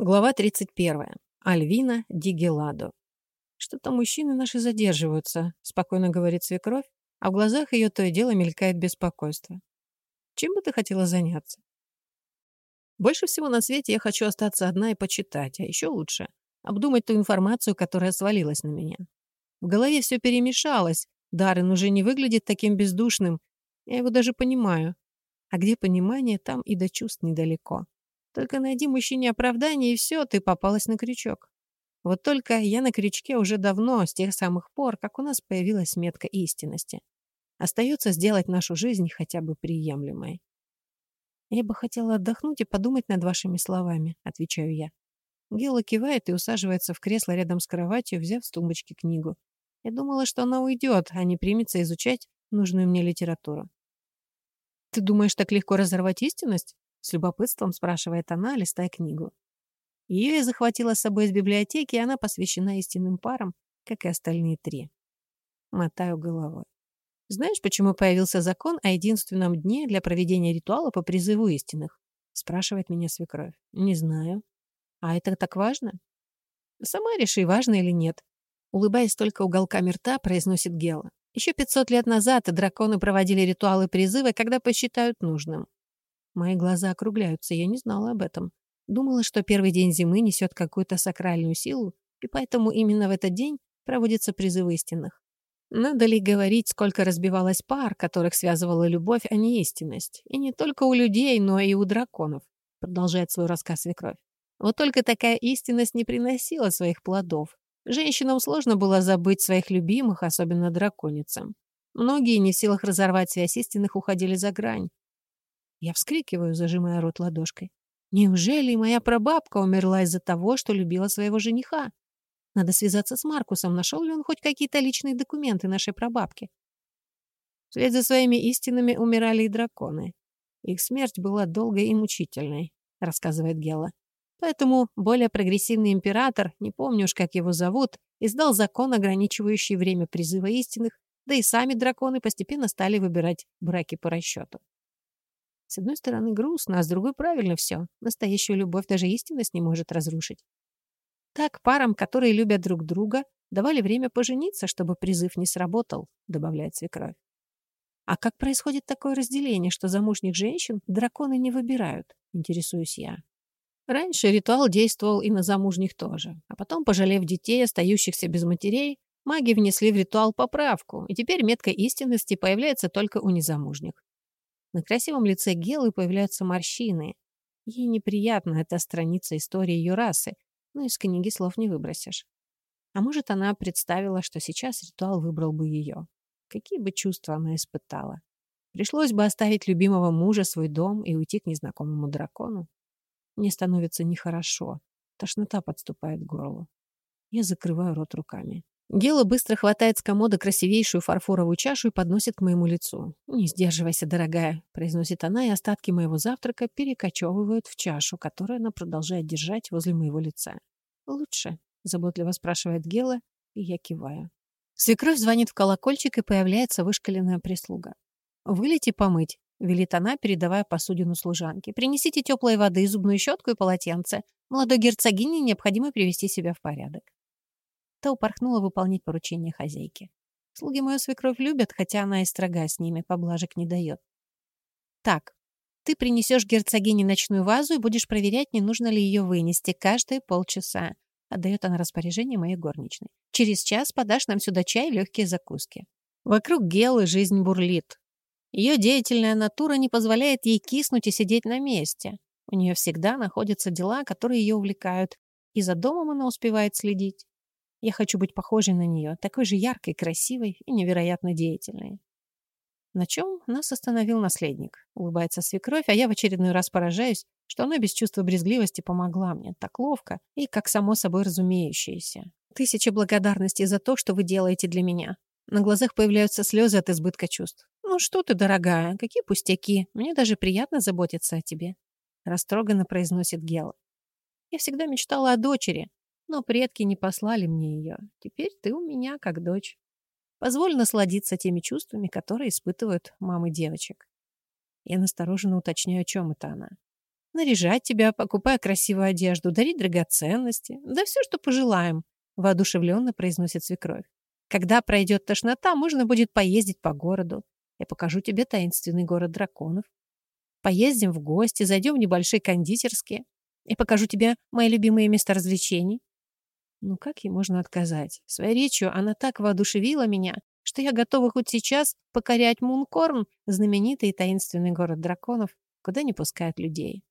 Глава 31. Альвина Дигеладо. «Что-то мужчины наши задерживаются», — спокойно говорит свекровь, а в глазах ее то и дело мелькает беспокойство. «Чем бы ты хотела заняться?» «Больше всего на свете я хочу остаться одна и почитать, а еще лучше — обдумать ту информацию, которая свалилась на меня. В голове все перемешалось, Даррен уже не выглядит таким бездушным, я его даже понимаю. А где понимание, там и до чувств недалеко. Только найди мужчине оправдание, и все, ты попалась на крючок. Вот только я на крючке уже давно, с тех самых пор, как у нас появилась метка истинности. Остается сделать нашу жизнь хотя бы приемлемой. «Я бы хотела отдохнуть и подумать над вашими словами», — отвечаю я. Гела кивает и усаживается в кресло рядом с кроватью, взяв с тумбочки книгу. Я думала, что она уйдет, а не примется изучать нужную мне литературу. «Ты думаешь, так легко разорвать истинность?» С любопытством спрашивает она, листая книгу. Ее я захватила с собой из библиотеки, и она посвящена истинным парам, как и остальные три. Мотаю головой. Знаешь, почему появился закон о единственном дне для проведения ритуала по призыву истинных? Спрашивает меня свекровь. Не знаю. А это так важно? Сама реши, важно или нет. Улыбаясь только уголками рта, произносит Гела. Еще 500 лет назад драконы проводили ритуалы призыва, когда посчитают нужным. Мои глаза округляются, я не знала об этом. Думала, что первый день зимы несет какую-то сакральную силу, и поэтому именно в этот день проводится призыв истинных. Надо ли говорить, сколько разбивалась пар, которых связывала любовь, а не истинность? И не только у людей, но и у драконов, продолжает свой рассказ свекровь. Вот только такая истинность не приносила своих плодов. Женщинам сложно было забыть своих любимых, особенно драконицам. Многие, не в силах разорвать связь истинных, уходили за грань. Я вскрикиваю, зажимая рот ладошкой. Неужели моя прабабка умерла из-за того, что любила своего жениха? Надо связаться с Маркусом, нашел ли он хоть какие-то личные документы нашей прабабки. Вслед за своими истинами умирали и драконы. Их смерть была долгой и мучительной, рассказывает Гела. Поэтому более прогрессивный император, не помню уж, как его зовут, издал закон, ограничивающий время призыва истинных, да и сами драконы постепенно стали выбирать браки по расчету. С одной стороны грустно, а с другой правильно все. Настоящую любовь даже истинность не может разрушить. Так парам, которые любят друг друга, давали время пожениться, чтобы призыв не сработал, добавляет свекровь. А как происходит такое разделение, что замужних женщин драконы не выбирают, интересуюсь я. Раньше ритуал действовал и на замужних тоже, а потом, пожалев детей, остающихся без матерей, маги внесли в ритуал поправку, и теперь метка истинности появляется только у незамужних. На красивом лице Гелы появляются морщины. Ей неприятна эта страница истории ее расы, но из книги слов не выбросишь. А может, она представила, что сейчас ритуал выбрал бы ее. Какие бы чувства она испытала? Пришлось бы оставить любимого мужа, свой дом и уйти к незнакомому дракону. Мне становится нехорошо. Тошнота подступает к горлу. Я закрываю рот руками. Гела быстро хватает с комода красивейшую фарфоровую чашу и подносит к моему лицу. «Не сдерживайся, дорогая», — произносит она, и остатки моего завтрака перекочевывают в чашу, которую она продолжает держать возле моего лица. «Лучше», — заботливо спрашивает Гела, и я киваю. Свекровь звонит в колокольчик, и появляется вышкаленная прислуга. «Вылейте помыть», — велит она, передавая посудину служанке. «Принесите теплой воды, зубную щетку и полотенце. Молодой герцогине необходимо привести себя в порядок». Та упорхнула выполнять поручение хозяйки. Слуги мою свекровь любят, хотя она и строга с ними, поблажек не дает. Так, ты принесешь герцогине ночную вазу и будешь проверять, не нужно ли ее вынести каждые полчаса. Отдает она распоряжение моей горничной. Через час подашь нам сюда чай и легкие закуски. Вокруг Гелы жизнь бурлит. Ее деятельная натура не позволяет ей киснуть и сидеть на месте. У нее всегда находятся дела, которые ее увлекают, и за домом она успевает следить. Я хочу быть похожей на нее, такой же яркой, красивой и невероятно деятельной. На чем нас остановил наследник? Улыбается свекровь, а я в очередной раз поражаюсь, что она без чувства брезгливости помогла мне так ловко и как само собой разумеющееся. Тысяча благодарностей за то, что вы делаете для меня. На глазах появляются слезы от избытка чувств. «Ну что ты, дорогая, какие пустяки. Мне даже приятно заботиться о тебе», — растроганно произносит Гела. «Я всегда мечтала о дочери, но предки не послали мне ее. Теперь ты у меня как дочь. Позволь насладиться теми чувствами, которые испытывают мамы девочек. Я настороженно уточняю, о чем это она. Наряжать тебя, покупая красивую одежду, дарить драгоценности. Да все, что пожелаем», — воодушевленно произносит свекровь. «Когда пройдет тошнота, можно будет поездить по городу. Я покажу тебе таинственный город драконов. Поездим в гости, зайдем в небольшие кондитерские. Я покажу тебе мои любимые места развлечений». Ну как ей можно отказать? Своей речью она так воодушевила меня, что я готова хоть сейчас покорять Мункорн, знаменитый и таинственный город драконов, куда не пускают людей.